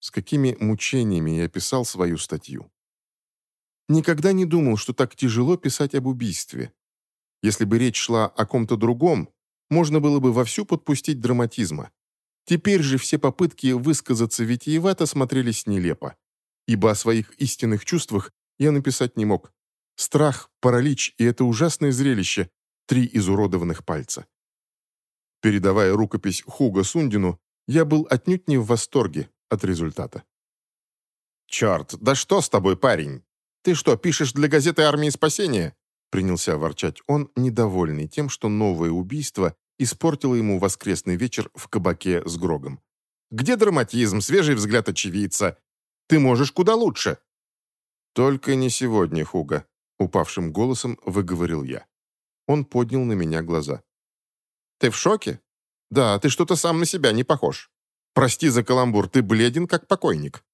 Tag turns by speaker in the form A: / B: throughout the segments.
A: с какими мучениями я писал свою статью. Никогда не думал, что так тяжело писать об убийстве. Если бы речь шла о ком-то другом, можно было бы вовсю подпустить драматизма. Теперь же все попытки высказаться витиевато смотрелись нелепо, ибо о своих истинных чувствах я написать не мог. Страх, паралич и это ужасное зрелище – три изуродованных пальца. Передавая рукопись Хуга Сундину, я был отнюдь не в восторге от результата. «Черт, да что с тобой, парень? Ты что, пишешь для газеты «Армии спасения»?» Принялся ворчать он, недовольный тем, что новое убийство испортило ему воскресный вечер в кабаке с Грогом. «Где драматизм, свежий взгляд очевидца? Ты можешь куда лучше!» «Только не сегодня, Хуга», — упавшим голосом выговорил я. Он поднял на меня глаза. «Ты в шоке? Да, ты что-то сам на себя не похож. Прости за каламбур, ты бледен, как покойник».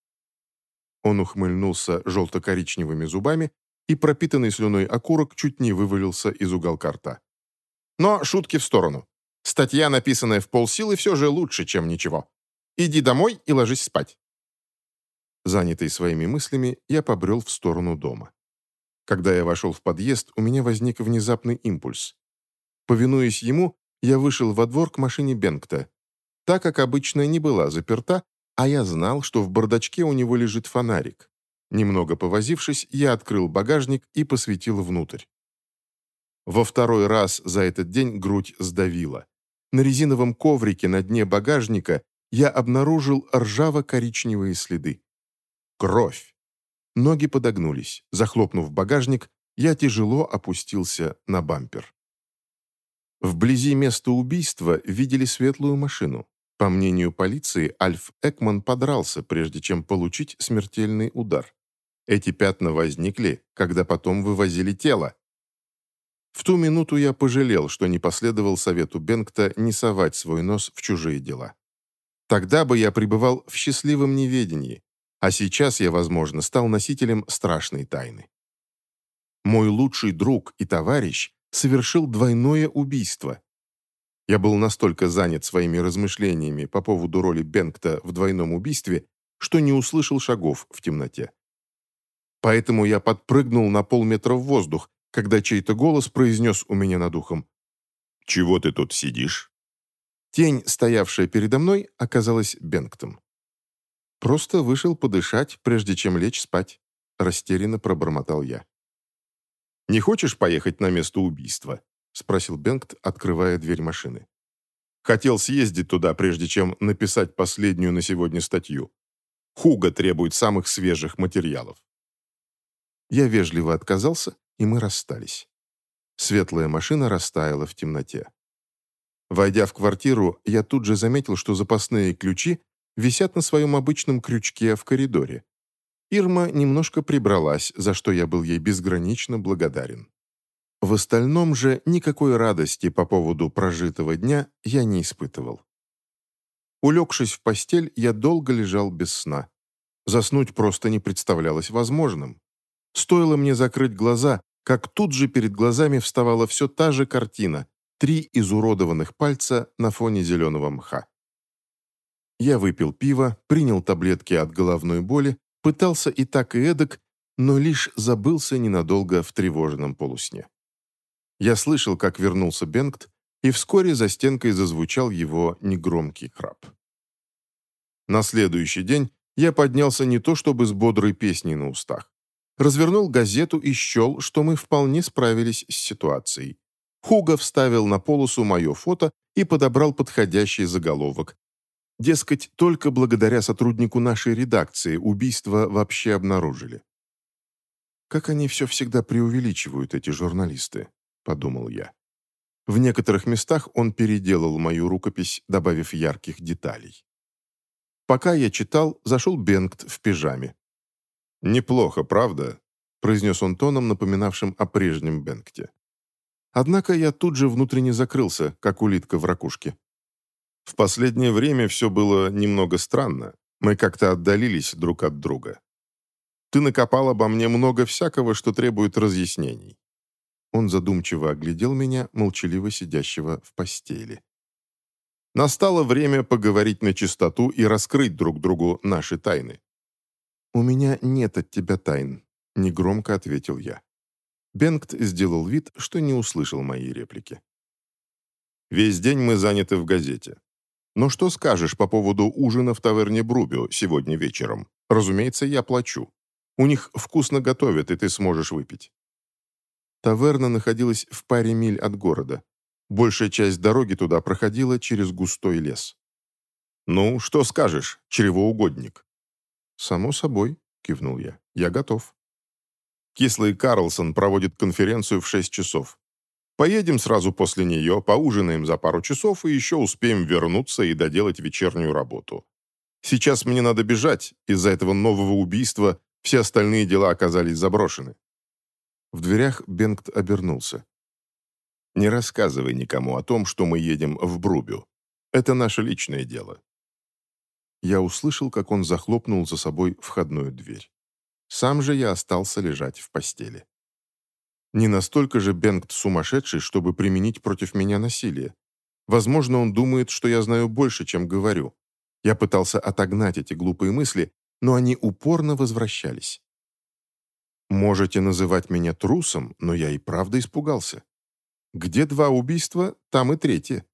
A: Он ухмыльнулся желто-коричневыми зубами и пропитанный слюной окурок чуть не вывалился из уголка рта. Но шутки в сторону. Статья, написанная в полсилы, все же лучше, чем ничего. Иди домой и ложись спать. Занятый своими мыслями, я побрел в сторону дома. Когда я вошел в подъезд, у меня возник внезапный импульс. Повинуясь ему, я вышел во двор к машине Бенгта. Так как обычно не была заперта, а я знал, что в бардачке у него лежит фонарик. Немного повозившись, я открыл багажник и посветил внутрь. Во второй раз за этот день грудь сдавила. На резиновом коврике на дне багажника я обнаружил ржаво-коричневые следы. Кровь. Ноги подогнулись. Захлопнув багажник, я тяжело опустился на бампер. Вблизи места убийства видели светлую машину. По мнению полиции, Альф Экман подрался, прежде чем получить смертельный удар. Эти пятна возникли, когда потом вывозили тело. В ту минуту я пожалел, что не последовал совету Бенгта не совать свой нос в чужие дела. Тогда бы я пребывал в счастливом неведении, а сейчас я, возможно, стал носителем страшной тайны. Мой лучший друг и товарищ совершил двойное убийство. Я был настолько занят своими размышлениями по поводу роли Бенгта в двойном убийстве, что не услышал шагов в темноте. Поэтому я подпрыгнул на полметра в воздух, когда чей-то голос произнес у меня над ухом. «Чего ты тут сидишь?» Тень, стоявшая передо мной, оказалась Бенгтом. «Просто вышел подышать, прежде чем лечь спать», — растерянно пробормотал я. «Не хочешь поехать на место убийства?» — спросил Бенгт, открывая дверь машины. «Хотел съездить туда, прежде чем написать последнюю на сегодня статью. Хуга требует самых свежих материалов». Я вежливо отказался, и мы расстались. Светлая машина растаяла в темноте. Войдя в квартиру, я тут же заметил, что запасные ключи висят на своем обычном крючке в коридоре. Ирма немножко прибралась, за что я был ей безгранично благодарен. В остальном же никакой радости по поводу прожитого дня я не испытывал. Улегшись в постель, я долго лежал без сна. Заснуть просто не представлялось возможным. Стоило мне закрыть глаза, как тут же перед глазами вставала все та же картина – три изуродованных пальца на фоне зеленого мха. Я выпил пиво, принял таблетки от головной боли, пытался и так и эдак, но лишь забылся ненадолго в тревожном полусне. Я слышал, как вернулся Бенгт, и вскоре за стенкой зазвучал его негромкий храп. На следующий день я поднялся не то чтобы с бодрой песней на устах развернул газету и счел, что мы вполне справились с ситуацией. Хуга вставил на полосу мое фото и подобрал подходящий заголовок. Дескать, только благодаря сотруднику нашей редакции убийство вообще обнаружили. «Как они все всегда преувеличивают, эти журналисты», — подумал я. В некоторых местах он переделал мою рукопись, добавив ярких деталей. Пока я читал, зашел Бенгт в пижаме. «Неплохо, правда?» – произнес он тоном, напоминавшим о прежнем Бенгте. Однако я тут же внутренне закрылся, как улитка в ракушке. В последнее время все было немного странно. Мы как-то отдалились друг от друга. Ты накопал обо мне много всякого, что требует разъяснений. Он задумчиво оглядел меня, молчаливо сидящего в постели. Настало время поговорить на чистоту и раскрыть друг другу наши тайны. «У меня нет от тебя тайн», — негромко ответил я. Бенгт сделал вид, что не услышал моей реплики. «Весь день мы заняты в газете. Но что скажешь по поводу ужина в таверне Брубио сегодня вечером? Разумеется, я плачу. У них вкусно готовят, и ты сможешь выпить». Таверна находилась в паре миль от города. Большая часть дороги туда проходила через густой лес. «Ну, что скажешь, чревоугодник?» «Само собой», — кивнул я. «Я готов». Кислый Карлсон проводит конференцию в 6 часов. Поедем сразу после нее, поужинаем за пару часов и еще успеем вернуться и доделать вечернюю работу. Сейчас мне надо бежать, из-за этого нового убийства все остальные дела оказались заброшены. В дверях Бенгт обернулся. «Не рассказывай никому о том, что мы едем в Брубю. Это наше личное дело». Я услышал, как он захлопнул за собой входную дверь. Сам же я остался лежать в постели. Не настолько же Бенгт сумасшедший, чтобы применить против меня насилие. Возможно, он думает, что я знаю больше, чем говорю. Я пытался отогнать эти глупые мысли, но они упорно возвращались. Можете называть меня трусом, но я и правда испугался. Где два убийства, там и третье.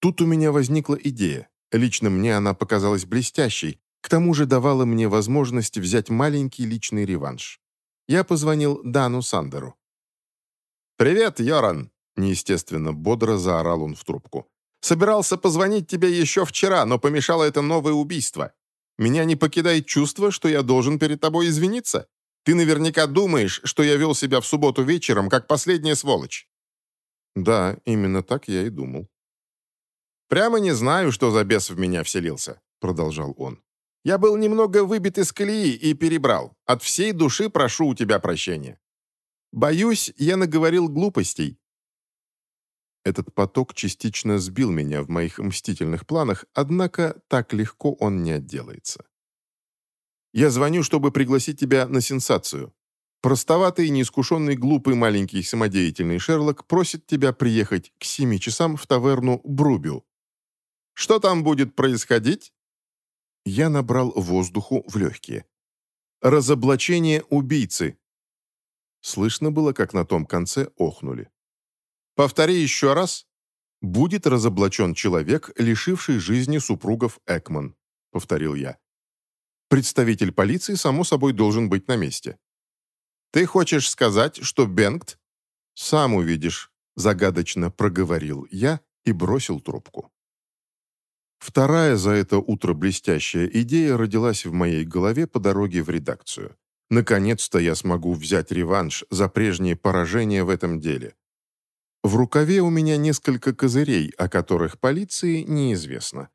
A: Тут у меня возникла идея. Лично мне она показалась блестящей, к тому же давала мне возможность взять маленький личный реванш. Я позвонил Дану Сандеру. «Привет, Йоран!» – неестественно бодро заорал он в трубку. «Собирался позвонить тебе еще вчера, но помешало это новое убийство. Меня не покидает чувство, что я должен перед тобой извиниться. Ты наверняка думаешь, что я вел себя в субботу вечером, как последняя сволочь». «Да, именно так я и думал». «Прямо не знаю, что за бес в меня вселился», — продолжал он. «Я был немного выбит из колеи и перебрал. От всей души прошу у тебя прощения. Боюсь, я наговорил глупостей». Этот поток частично сбил меня в моих мстительных планах, однако так легко он не отделается. Я звоню, чтобы пригласить тебя на сенсацию. Простоватый, неискушенный, глупый, маленький, самодеятельный Шерлок просит тебя приехать к семи часам в таверну Брубю. Что там будет происходить?» Я набрал воздуху в легкие. «Разоблачение убийцы». Слышно было, как на том конце охнули. «Повтори еще раз. Будет разоблачен человек, лишивший жизни супругов Экман», — повторил я. Представитель полиции, само собой, должен быть на месте. «Ты хочешь сказать, что Бенгт?» «Сам увидишь», — загадочно проговорил я и бросил трубку. Вторая за это утро блестящая идея родилась в моей голове по дороге в редакцию. Наконец-то я смогу взять реванш за прежние поражения в этом деле. В рукаве у меня несколько козырей, о которых полиции неизвестно.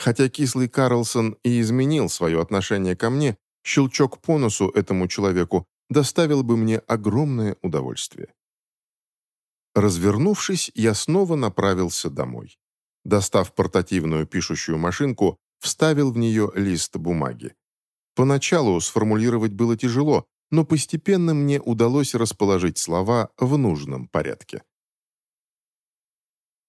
A: Хотя кислый Карлсон и изменил свое отношение ко мне, щелчок по носу этому человеку доставил бы мне огромное удовольствие. Развернувшись, я снова направился домой. Достав портативную пишущую машинку, вставил в нее лист бумаги. Поначалу сформулировать было тяжело, но постепенно мне удалось расположить слова в нужном порядке.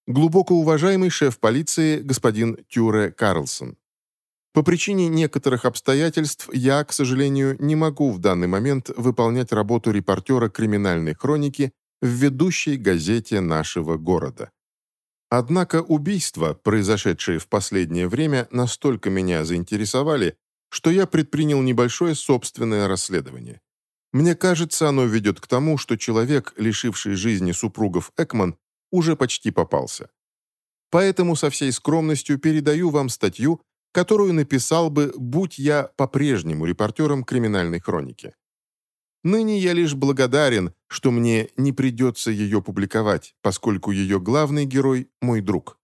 A: Глубоко уважаемый шеф полиции господин Тюре Карлсон. По причине некоторых обстоятельств я, к сожалению, не могу в данный момент выполнять работу репортера криминальной хроники в ведущей газете нашего города. Однако убийства, произошедшие в последнее время, настолько меня заинтересовали, что я предпринял небольшое собственное расследование. Мне кажется, оно ведет к тому, что человек, лишивший жизни супругов Экман, уже почти попался. Поэтому со всей скромностью передаю вам статью, которую написал бы, будь я по-прежнему репортером криминальной хроники. Ныне я лишь благодарен, что мне не придется ее публиковать, поскольку ее главный герой – мой друг.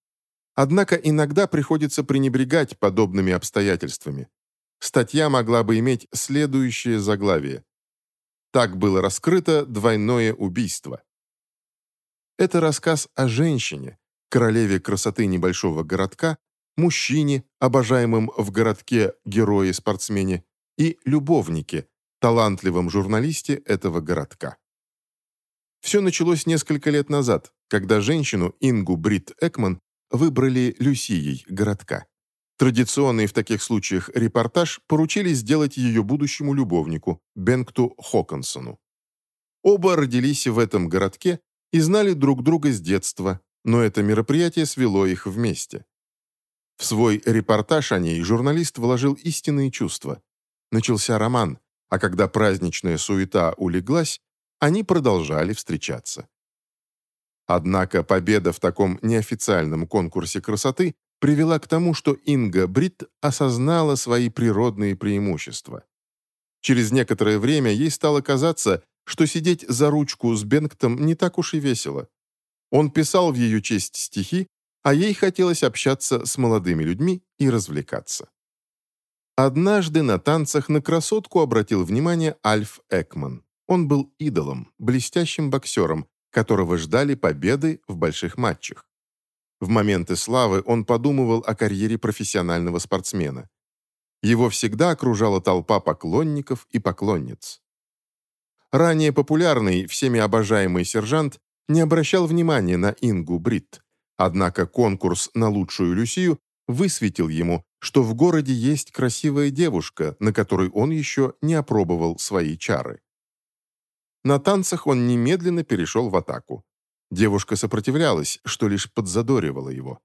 A: Однако иногда приходится пренебрегать подобными обстоятельствами. Статья могла бы иметь следующее заглавие. Так было раскрыто двойное убийство. Это рассказ о женщине, королеве красоты небольшого городка, мужчине, обожаемом в городке герое-спортсмене, и любовнике, талантливом журналисте этого городка. Все началось несколько лет назад, когда женщину Ингу Брит Экман выбрали Люсией городка. Традиционный в таких случаях репортаж поручили сделать ее будущему любовнику, Бенкту Хоконсону. Оба родились в этом городке и знали друг друга с детства, но это мероприятие свело их вместе. В свой репортаж о ней журналист вложил истинные чувства. Начался роман, а когда праздничная суета улеглась, они продолжали встречаться. Однако победа в таком неофициальном конкурсе красоты привела к тому, что Инга Брит осознала свои природные преимущества. Через некоторое время ей стало казаться, что сидеть за ручку с Бенгтом не так уж и весело. Он писал в ее честь стихи, а ей хотелось общаться с молодыми людьми и развлекаться. Однажды на танцах на красотку обратил внимание Альф Экман. Он был идолом, блестящим боксером, которого ждали победы в больших матчах. В моменты славы он подумывал о карьере профессионального спортсмена. Его всегда окружала толпа поклонников и поклонниц. Ранее популярный, всеми обожаемый сержант не обращал внимания на Ингу Брит, однако конкурс на лучшую Люсию высветил ему, что в городе есть красивая девушка, на которой он еще не опробовал свои чары. На танцах он немедленно перешел в атаку. Девушка сопротивлялась, что лишь подзадоривало его.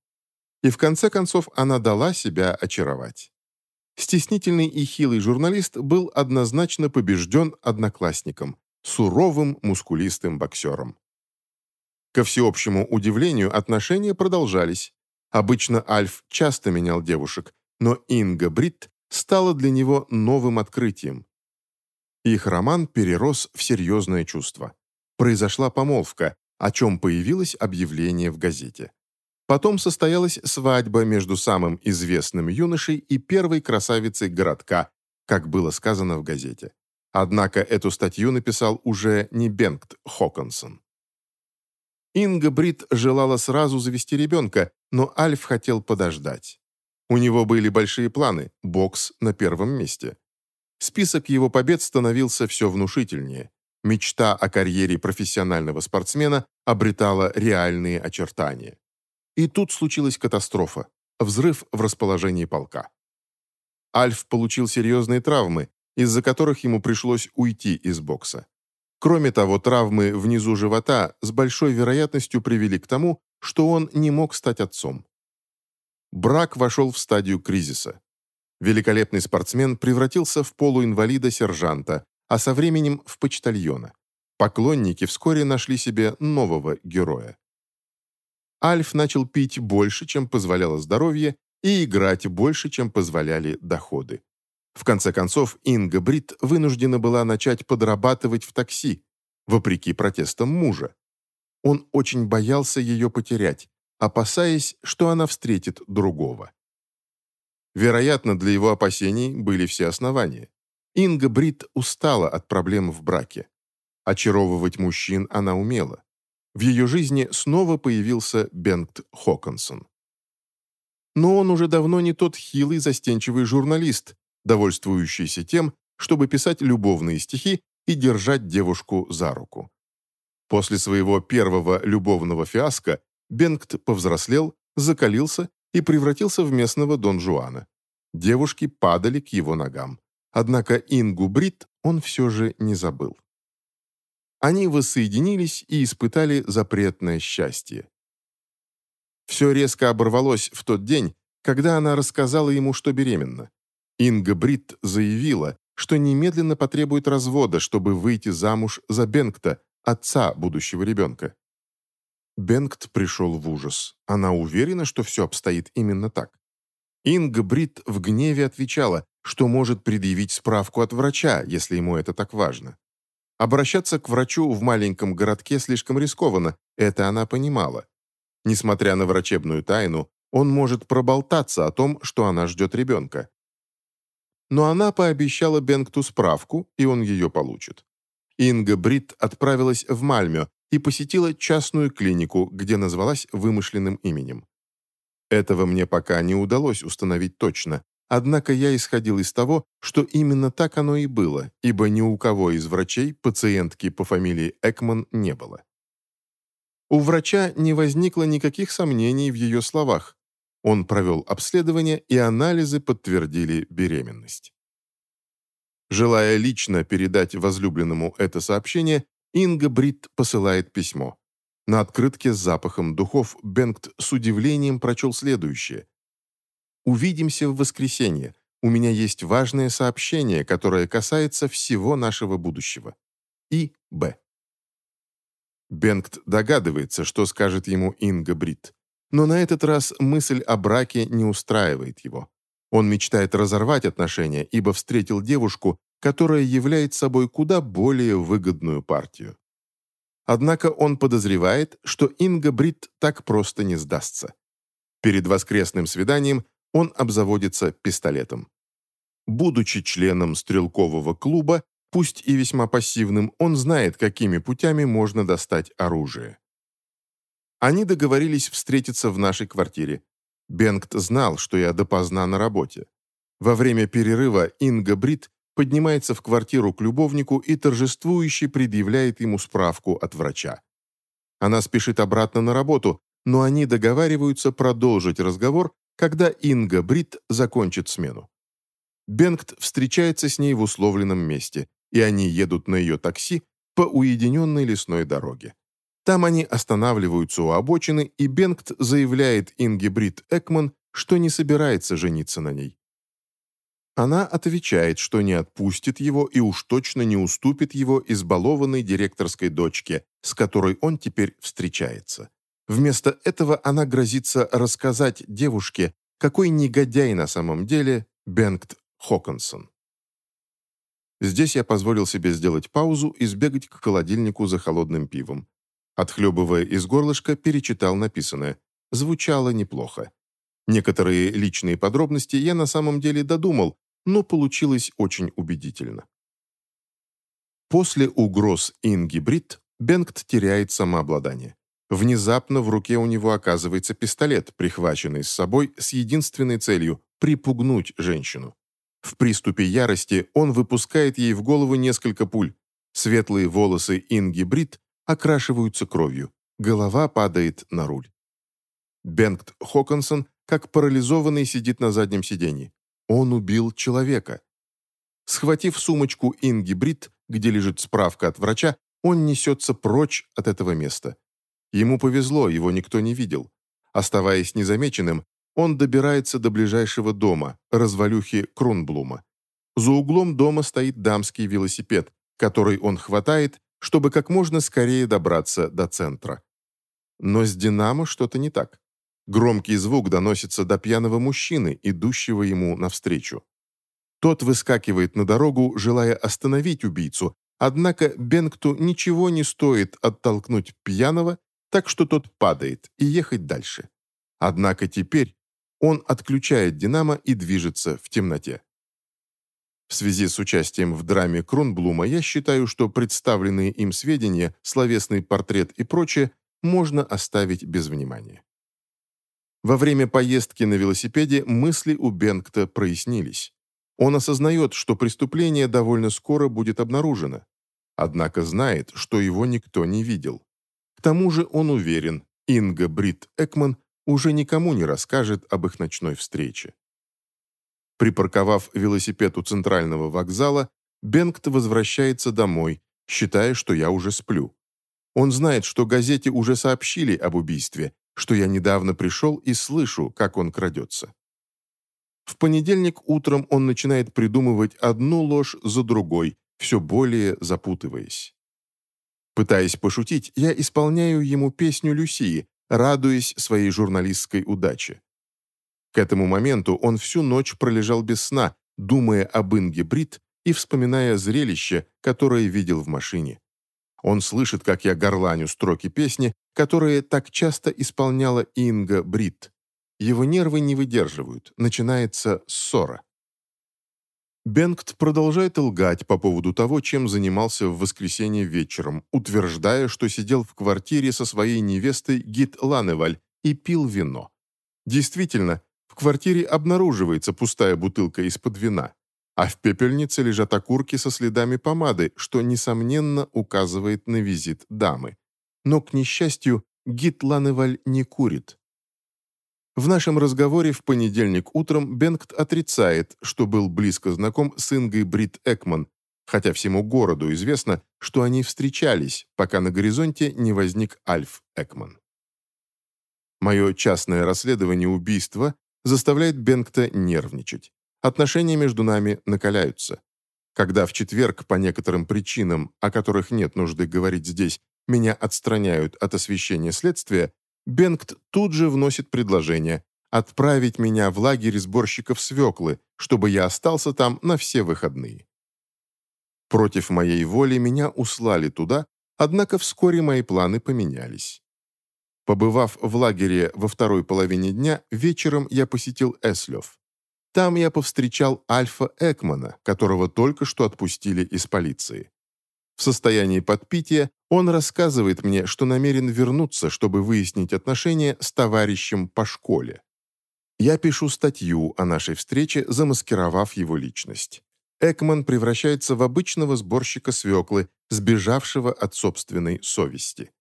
A: И в конце концов она дала себя очаровать. Стеснительный и хилый журналист был однозначно побежден одноклассником, суровым мускулистым боксером. Ко всеобщему удивлению отношения продолжались. Обычно Альф часто менял девушек, но Инга Бритт стала для него новым открытием. Их роман перерос в серьезное чувство. Произошла помолвка, о чем появилось объявление в газете. Потом состоялась свадьба между самым известным юношей и первой красавицей городка, как было сказано в газете. Однако эту статью написал уже не Бенгт Хоконсон. Инга Брит желала сразу завести ребенка, но Альф хотел подождать. У него были большие планы, бокс на первом месте. Список его побед становился все внушительнее. Мечта о карьере профессионального спортсмена обретала реальные очертания. И тут случилась катастрофа – взрыв в расположении полка. Альф получил серьезные травмы, из-за которых ему пришлось уйти из бокса. Кроме того, травмы внизу живота с большой вероятностью привели к тому, что он не мог стать отцом. Брак вошел в стадию кризиса. Великолепный спортсмен превратился в полуинвалида-сержанта, а со временем в почтальона. Поклонники вскоре нашли себе нового героя. Альф начал пить больше, чем позволяло здоровье, и играть больше, чем позволяли доходы. В конце концов, Инга Брит вынуждена была начать подрабатывать в такси, вопреки протестам мужа. Он очень боялся ее потерять, опасаясь, что она встретит другого. Вероятно, для его опасений были все основания. Инга Брит устала от проблем в браке. Очаровывать мужчин она умела. В ее жизни снова появился Бенгт Хоконсон. Но он уже давно не тот хилый, застенчивый журналист, довольствующийся тем, чтобы писать любовные стихи и держать девушку за руку. После своего первого любовного фиаско Бенгт повзрослел, закалился и превратился в местного Дон Жуана. Девушки падали к его ногам. Однако Ингу Брит он все же не забыл. Они воссоединились и испытали запретное счастье. Все резко оборвалось в тот день, когда она рассказала ему, что беременна. Инга Брит заявила, что немедленно потребует развода, чтобы выйти замуж за Бенгта, отца будущего ребенка. Бенгт пришел в ужас. Она уверена, что все обстоит именно так. Инга Брит в гневе отвечала, что может предъявить справку от врача, если ему это так важно. Обращаться к врачу в маленьком городке слишком рискованно, это она понимала. Несмотря на врачебную тайну, он может проболтаться о том, что она ждет ребенка но она пообещала Бенгту справку, и он ее получит. Инга Брит отправилась в Мальмё и посетила частную клинику, где назвалась вымышленным именем. Этого мне пока не удалось установить точно, однако я исходил из того, что именно так оно и было, ибо ни у кого из врачей пациентки по фамилии Экман не было. У врача не возникло никаких сомнений в ее словах. Он провел обследование, и анализы подтвердили беременность. Желая лично передать возлюбленному это сообщение, Инга Брит посылает письмо. На открытке с запахом духов Бенгт с удивлением прочел следующее. «Увидимся в воскресенье. У меня есть важное сообщение, которое касается всего нашего будущего. И. Б». Бенгт догадывается, что скажет ему Инга Брит. Но на этот раз мысль о браке не устраивает его. Он мечтает разорвать отношения, ибо встретил девушку, которая является собой куда более выгодную партию. Однако он подозревает, что Инга Брит так просто не сдастся. Перед воскресным свиданием он обзаводится пистолетом. Будучи членом стрелкового клуба, пусть и весьма пассивным, он знает, какими путями можно достать оружие. Они договорились встретиться в нашей квартире. Бенгт знал, что я допоздна на работе. Во время перерыва Инга Брит поднимается в квартиру к любовнику и торжествующе предъявляет ему справку от врача. Она спешит обратно на работу, но они договариваются продолжить разговор, когда Инга Брит закончит смену. Бенгт встречается с ней в условленном месте, и они едут на ее такси по уединенной лесной дороге. Там они останавливаются у обочины, и Бенгт заявляет Инге Брит Экман, что не собирается жениться на ней. Она отвечает, что не отпустит его и уж точно не уступит его избалованной директорской дочке, с которой он теперь встречается. Вместо этого она грозится рассказать девушке, какой негодяй на самом деле Бенгт Хоконсон. Здесь я позволил себе сделать паузу и сбегать к холодильнику за холодным пивом. Отхлебывая из горлышка, перечитал написанное. Звучало неплохо. Некоторые личные подробности я на самом деле додумал, но получилось очень убедительно. После угроз Инги Брит Бенгт теряет самообладание. Внезапно в руке у него оказывается пистолет, прихваченный с собой с единственной целью – припугнуть женщину. В приступе ярости он выпускает ей в голову несколько пуль. Светлые волосы Инги Брит окрашиваются кровью. Голова падает на руль. Бенгт Хоконсон, как парализованный, сидит на заднем сиденье. Он убил человека. Схватив сумочку Инги Брит, где лежит справка от врача, он несется прочь от этого места. Ему повезло, его никто не видел. Оставаясь незамеченным, он добирается до ближайшего дома, развалюхи Крунблума. За углом дома стоит дамский велосипед, который он хватает, чтобы как можно скорее добраться до центра. Но с «Динамо» что-то не так. Громкий звук доносится до пьяного мужчины, идущего ему навстречу. Тот выскакивает на дорогу, желая остановить убийцу, однако Бенгту ничего не стоит оттолкнуть пьяного, так что тот падает, и ехать дальше. Однако теперь он отключает «Динамо» и движется в темноте. В связи с участием в драме Кронблума я считаю, что представленные им сведения, словесный портрет и прочее можно оставить без внимания. Во время поездки на велосипеде мысли у Бенгта прояснились. Он осознает, что преступление довольно скоро будет обнаружено, однако знает, что его никто не видел. Тому же он уверен, Инга Брит Экман уже никому не расскажет об их ночной встрече. Припарковав велосипед у центрального вокзала, Бенгт возвращается домой, считая, что я уже сплю. Он знает, что газете уже сообщили об убийстве, что я недавно пришел и слышу, как он крадется. В понедельник утром он начинает придумывать одну ложь за другой, все более запутываясь. Пытаясь пошутить, я исполняю ему песню Люсии, радуясь своей журналистской удаче. К этому моменту он всю ночь пролежал без сна, думая об Инге Брит и вспоминая зрелище, которое видел в машине. Он слышит, как я горланю строки песни, которые так часто исполняла Инга Брит. Его нервы не выдерживают, начинается ссора. Бенгт продолжает лгать по поводу того, чем занимался в воскресенье вечером, утверждая, что сидел в квартире со своей невестой Гит Ланеваль и пил вино. Действительно, в квартире обнаруживается пустая бутылка из-под вина а в пепельнице лежат окурки со следами помады, что, несомненно, указывает на визит дамы. Но, к несчастью, Гитланеваль не курит. В нашем разговоре в понедельник утром Бенгт отрицает, что был близко знаком с Ингой Брит Экман, хотя всему городу известно, что они встречались, пока на горизонте не возник Альф Экман. Мое частное расследование убийства заставляет Бенгта нервничать. Отношения между нами накаляются. Когда в четверг по некоторым причинам, о которых нет нужды говорить здесь, меня отстраняют от освещения следствия, Бенгт тут же вносит предложение отправить меня в лагерь сборщиков свеклы, чтобы я остался там на все выходные. Против моей воли меня услали туда, однако вскоре мои планы поменялись. Побывав в лагере во второй половине дня, вечером я посетил Эслев. Там я повстречал Альфа Экмана, которого только что отпустили из полиции. В состоянии подпития он рассказывает мне, что намерен вернуться, чтобы выяснить отношения с товарищем по школе. Я пишу статью о нашей встрече, замаскировав его личность. Экман превращается в обычного сборщика свеклы, сбежавшего от собственной совести.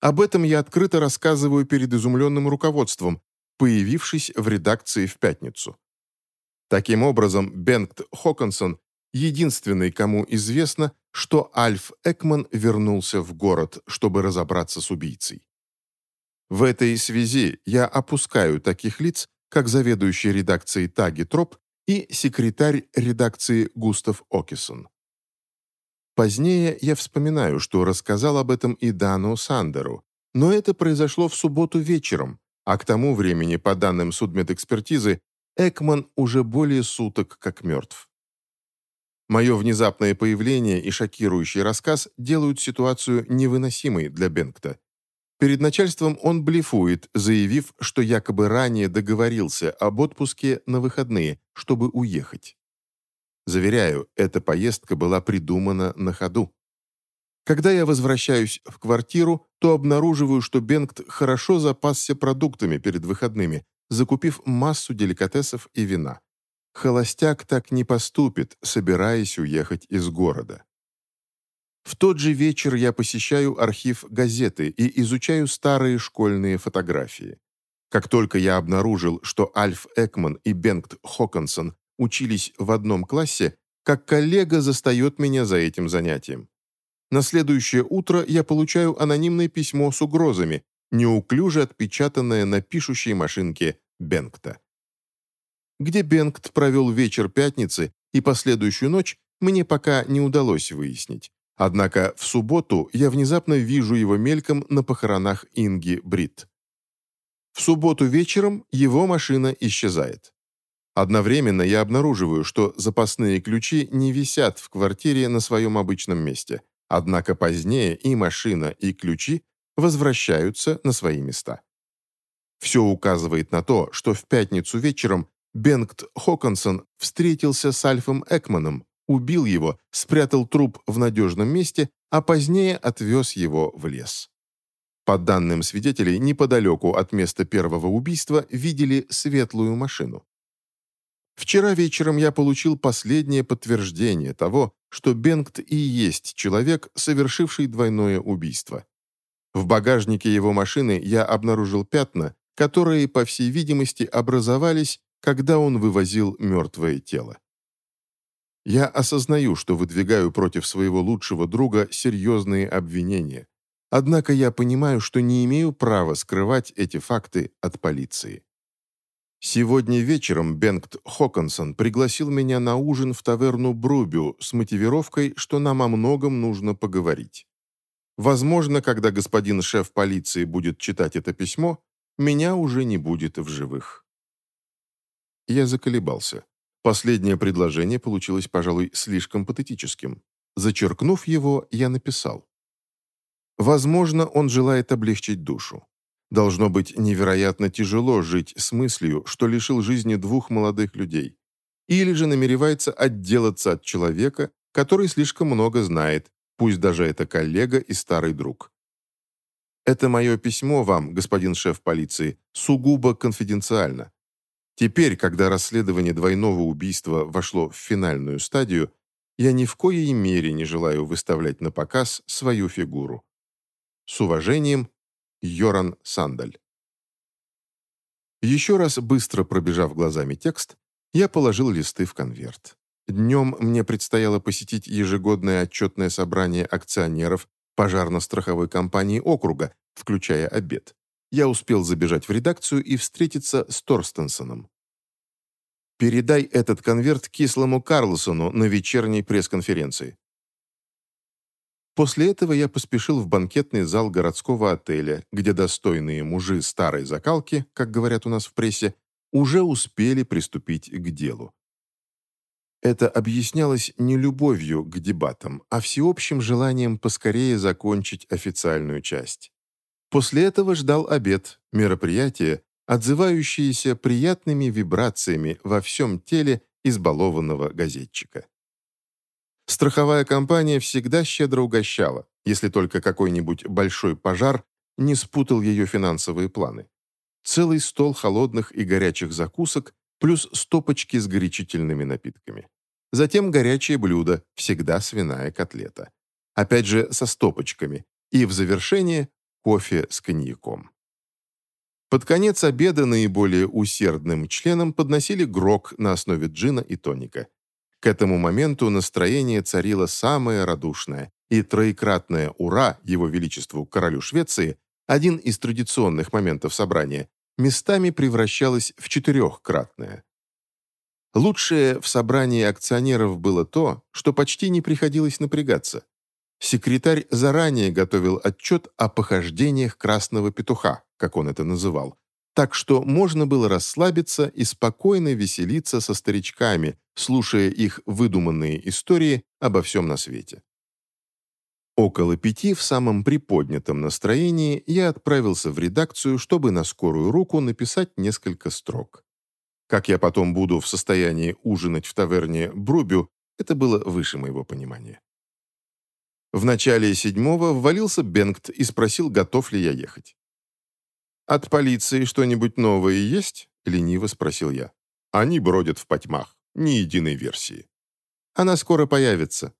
A: Об этом я открыто рассказываю перед изумленным руководством, появившись в редакции в пятницу. Таким образом, Бенгт Хоконсон единственный, кому известно, что Альф Экман вернулся в город, чтобы разобраться с убийцей. В этой связи я опускаю таких лиц, как заведующий редакцией Таги Троп и секретарь редакции Густав Окисон. Позднее я вспоминаю, что рассказал об этом и Дану Сандеру, но это произошло в субботу вечером, а к тому времени, по данным судмедэкспертизы, Экман уже более суток как мертв. Мое внезапное появление и шокирующий рассказ делают ситуацию невыносимой для Бенгта. Перед начальством он блефует, заявив, что якобы ранее договорился об отпуске на выходные, чтобы уехать. Заверяю, эта поездка была придумана на ходу. Когда я возвращаюсь в квартиру, то обнаруживаю, что Бенгт хорошо запасся продуктами перед выходными, закупив массу деликатесов и вина. Холостяк так не поступит, собираясь уехать из города. В тот же вечер я посещаю архив газеты и изучаю старые школьные фотографии. Как только я обнаружил, что Альф Экман и Бенгт Хоконсон учились в одном классе, как коллега застает меня за этим занятием. На следующее утро я получаю анонимное письмо с угрозами, неуклюже отпечатанное на пишущей машинке Бенгта. Где Бенгт провел вечер пятницы и последующую ночь, мне пока не удалось выяснить. Однако в субботу я внезапно вижу его мельком на похоронах Инги Брит. В субботу вечером его машина исчезает. Одновременно я обнаруживаю, что запасные ключи не висят в квартире на своем обычном месте, однако позднее и машина, и ключи возвращаются на свои места. Все указывает на то, что в пятницу вечером Бенгт Хоконсон встретился с Альфом Экманом, убил его, спрятал труп в надежном месте, а позднее отвез его в лес. По данным свидетелей, неподалеку от места первого убийства видели светлую машину. Вчера вечером я получил последнее подтверждение того, что Бенгт и есть человек, совершивший двойное убийство. В багажнике его машины я обнаружил пятна, которые, по всей видимости, образовались, когда он вывозил мертвое тело. Я осознаю, что выдвигаю против своего лучшего друга серьезные обвинения. Однако я понимаю, что не имею права скрывать эти факты от полиции. Сегодня вечером Бенгт Хоконсон пригласил меня на ужин в таверну Брубю с мотивировкой, что нам о многом нужно поговорить. Возможно, когда господин шеф полиции будет читать это письмо, меня уже не будет в живых. Я заколебался. Последнее предложение получилось, пожалуй, слишком патетическим. Зачеркнув его, я написал. Возможно, он желает облегчить душу. Должно быть невероятно тяжело жить с мыслью, что лишил жизни двух молодых людей. Или же намеревается отделаться от человека, который слишком много знает, пусть даже это коллега и старый друг. Это мое письмо вам, господин шеф полиции, сугубо конфиденциально. Теперь, когда расследование двойного убийства вошло в финальную стадию, я ни в коей мере не желаю выставлять на показ свою фигуру. С уважением, Йоран Сандаль. Еще раз быстро пробежав глазами текст, я положил листы в конверт. Днем мне предстояло посетить ежегодное отчетное собрание акционеров пожарно-страховой компании округа, включая обед. Я успел забежать в редакцию и встретиться с Торстенсоном. «Передай этот конверт кислому Карлсону на вечерней пресс-конференции». После этого я поспешил в банкетный зал городского отеля, где достойные мужи старой закалки, как говорят у нас в прессе, уже успели приступить к делу. Это объяснялось не любовью к дебатам, а всеобщим желанием поскорее закончить официальную часть. После этого ждал обед, мероприятие, отзывающееся приятными вибрациями во всем теле избалованного газетчика. Страховая компания всегда щедро угощала, если только какой-нибудь большой пожар не спутал ее финансовые планы. Целый стол холодных и горячих закусок плюс стопочки с горячительными напитками. Затем горячее блюдо, всегда свиная котлета. Опять же со стопочками. И в завершение кофе с коньяком. Под конец обеда наиболее усердным членам подносили грок на основе джина и тоника. К этому моменту настроение царило самое радушное, и троекратное «Ура!» Его Величеству Королю Швеции, один из традиционных моментов собрания, местами превращалось в четырехкратное. Лучшее в собрании акционеров было то, что почти не приходилось напрягаться. Секретарь заранее готовил отчет о похождениях красного петуха, как он это называл, так что можно было расслабиться и спокойно веселиться со старичками, слушая их выдуманные истории обо всем на свете. Около пяти в самом приподнятом настроении я отправился в редакцию, чтобы на скорую руку написать несколько строк. Как я потом буду в состоянии ужинать в таверне Брубю, это было выше моего понимания. В начале седьмого ввалился Бенгт и спросил, готов ли я ехать. «От полиции что-нибудь новое есть?» — лениво спросил я. «Они бродят в потьмах. Ни единой версии». «Она скоро появится».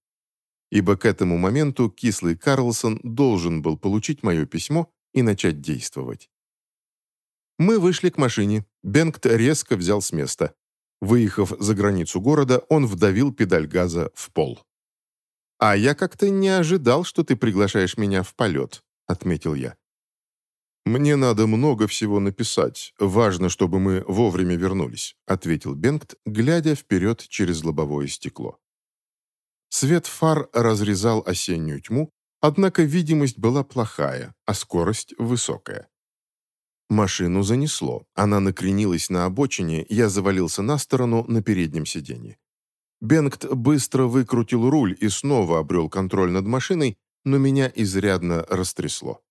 A: Ибо к этому моменту кислый Карлсон должен был получить мое письмо и начать действовать. Мы вышли к машине. Бенгт резко взял с места. Выехав за границу города, он вдавил педаль газа в пол. «А я как-то не ожидал, что ты приглашаешь меня в полет», — отметил я. «Мне надо много всего написать. Важно, чтобы мы вовремя вернулись», — ответил Бенгт, глядя вперед через лобовое стекло. Свет фар разрезал осеннюю тьму, однако видимость была плохая, а скорость высокая. Машину занесло. Она накренилась на обочине, я завалился на сторону на переднем сиденье. Бенгт быстро выкрутил руль и снова обрел контроль над машиной, но меня изрядно растрясло.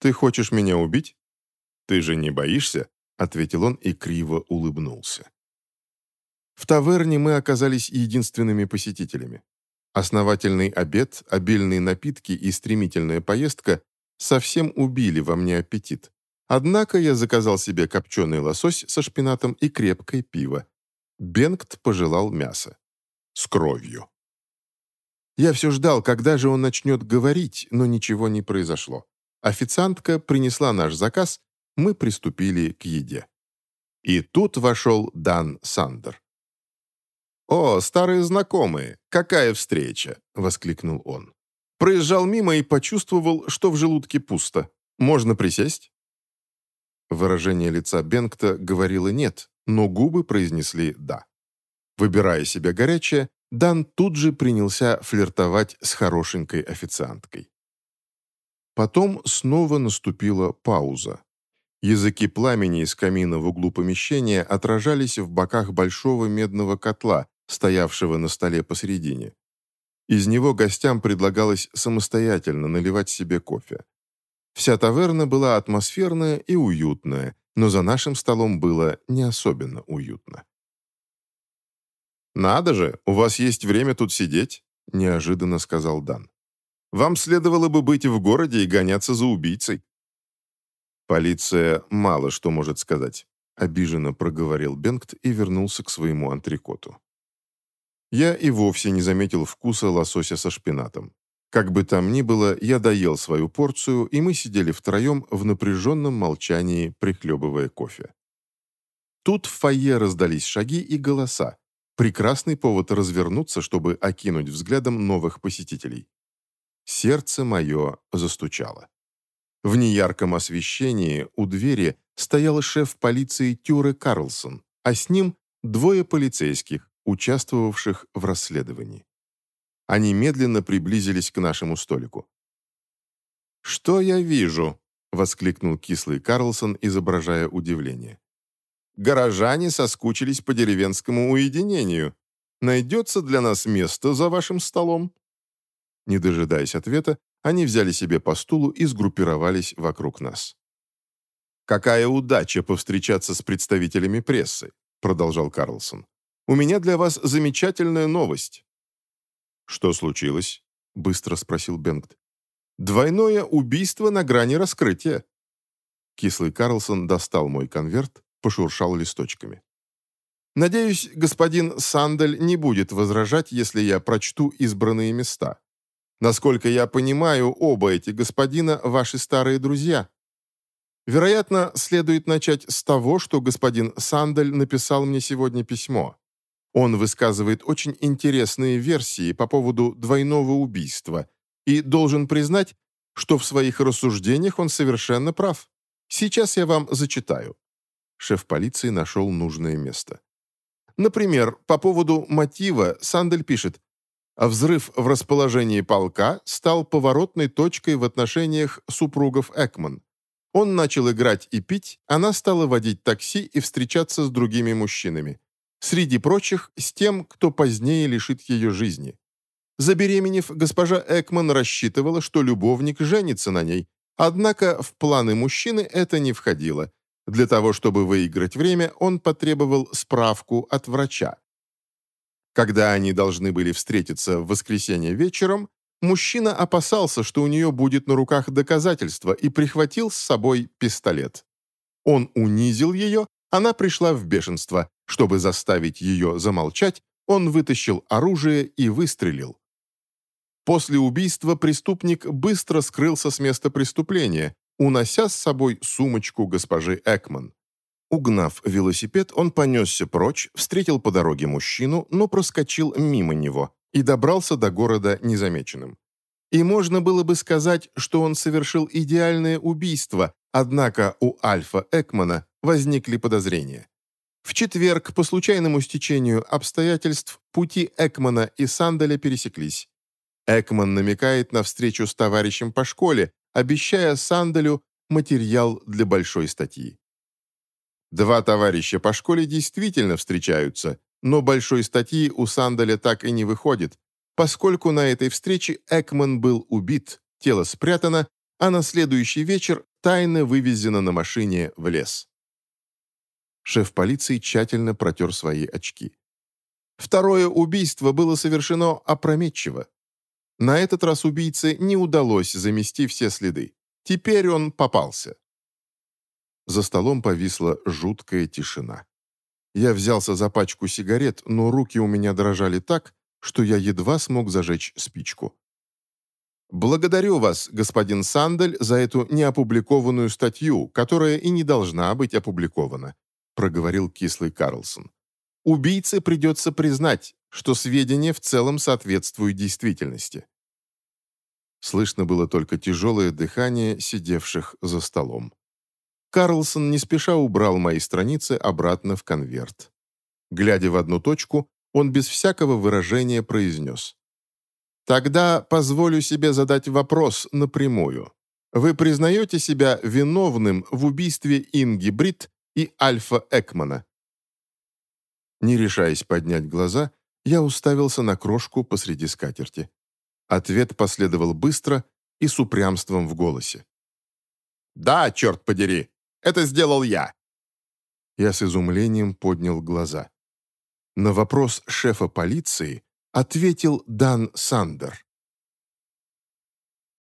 A: «Ты хочешь меня убить?» «Ты же не боишься?» — ответил он и криво улыбнулся. В таверне мы оказались единственными посетителями. Основательный обед, обильные напитки и стремительная поездка совсем убили во мне аппетит. Однако я заказал себе копченый лосось со шпинатом и крепкое пиво. Бенгт пожелал мяса с кровью. Я все ждал, когда же он начнет говорить, но ничего не произошло. Официантка принесла наш заказ, мы приступили к еде. И тут вошел Дан Сандер. «О, старые знакомые, какая встреча!» — воскликнул он. Проезжал мимо и почувствовал, что в желудке пусто. «Можно присесть?» Выражение лица Бенгта говорило «нет», но губы произнесли «да». Выбирая себе горячее, Дан тут же принялся флиртовать с хорошенькой официанткой. Потом снова наступила пауза. Языки пламени из камина в углу помещения отражались в боках большого медного котла, стоявшего на столе посередине. Из него гостям предлагалось самостоятельно наливать себе кофе. Вся таверна была атмосферная и уютная, но за нашим столом было не особенно уютно. «Надо же, у вас есть время тут сидеть», – неожиданно сказал Дан. «Вам следовало бы быть в городе и гоняться за убийцей». «Полиция мало что может сказать», – обиженно проговорил Бенгт и вернулся к своему антрикоту. Я и вовсе не заметил вкуса лосося со шпинатом. Как бы там ни было, я доел свою порцию, и мы сидели втроем в напряженном молчании, прихлебывая кофе. Тут в фойе раздались шаги и голоса. Прекрасный повод развернуться, чтобы окинуть взглядом новых посетителей. Сердце мое застучало. В неярком освещении у двери стоял шеф полиции Тюре Карлсон, а с ним двое полицейских, участвовавших в расследовании. Они медленно приблизились к нашему столику. «Что я вижу?» — воскликнул кислый Карлсон, изображая удивление. «Горожане соскучились по деревенскому уединению. Найдется для нас место за вашим столом?» Не дожидаясь ответа, они взяли себе по стулу и сгруппировались вокруг нас. «Какая удача повстречаться с представителями прессы», продолжал Карлсон. «У меня для вас замечательная новость». «Что случилось?» быстро спросил Бенгт. «Двойное убийство на грани раскрытия». Кислый Карлсон достал мой конверт, пошуршал листочками. «Надеюсь, господин Сандель не будет возражать, если я прочту избранные места. Насколько я понимаю, оба эти господина – ваши старые друзья. Вероятно, следует начать с того, что господин Сандель написал мне сегодня письмо. Он высказывает очень интересные версии по поводу двойного убийства и должен признать, что в своих рассуждениях он совершенно прав. Сейчас я вам зачитаю. Шеф полиции нашел нужное место. Например, по поводу мотива Сандель пишет а взрыв в расположении полка стал поворотной точкой в отношениях супругов Экман. Он начал играть и пить, она стала водить такси и встречаться с другими мужчинами. Среди прочих, с тем, кто позднее лишит ее жизни. Забеременев, госпожа Экман рассчитывала, что любовник женится на ней, однако в планы мужчины это не входило. Для того, чтобы выиграть время, он потребовал справку от врача. Когда они должны были встретиться в воскресенье вечером, мужчина опасался, что у нее будет на руках доказательства и прихватил с собой пистолет. Он унизил ее, она пришла в бешенство. Чтобы заставить ее замолчать, он вытащил оружие и выстрелил. После убийства преступник быстро скрылся с места преступления, унося с собой сумочку госпожи Экман. Угнав велосипед, он понесся прочь, встретил по дороге мужчину, но проскочил мимо него и добрался до города незамеченным. И можно было бы сказать, что он совершил идеальное убийство, однако у Альфа Экмана возникли подозрения. В четверг, по случайному стечению обстоятельств, пути Экмана и Сандаля пересеклись. Экман намекает на встречу с товарищем по школе, обещая Сандалю материал для большой статьи. Два товарища по школе действительно встречаются, но большой статьи у Сандаля так и не выходит, поскольку на этой встрече Экман был убит, тело спрятано, а на следующий вечер тайно вывезено на машине в лес. Шеф полиции тщательно протер свои очки. Второе убийство было совершено опрометчиво. На этот раз убийце не удалось замести все следы. Теперь он попался. За столом повисла жуткая тишина. Я взялся за пачку сигарет, но руки у меня дрожали так, что я едва смог зажечь спичку. «Благодарю вас, господин Сандель, за эту неопубликованную статью, которая и не должна быть опубликована», проговорил кислый Карлсон. «Убийце придется признать, что сведения в целом соответствуют действительности». Слышно было только тяжелое дыхание сидевших за столом. Карлсон не спеша убрал мои страницы обратно в конверт. Глядя в одну точку, он без всякого выражения произнес. «Тогда позволю себе задать вопрос напрямую. Вы признаете себя виновным в убийстве Инги Брит и Альфа Экмана?» Не решаясь поднять глаза, я уставился на крошку посреди скатерти. Ответ последовал быстро и с упрямством в голосе. «Да, черт подери! Это сделал я!» Я с изумлением поднял глаза. На вопрос шефа полиции ответил Дан Сандер.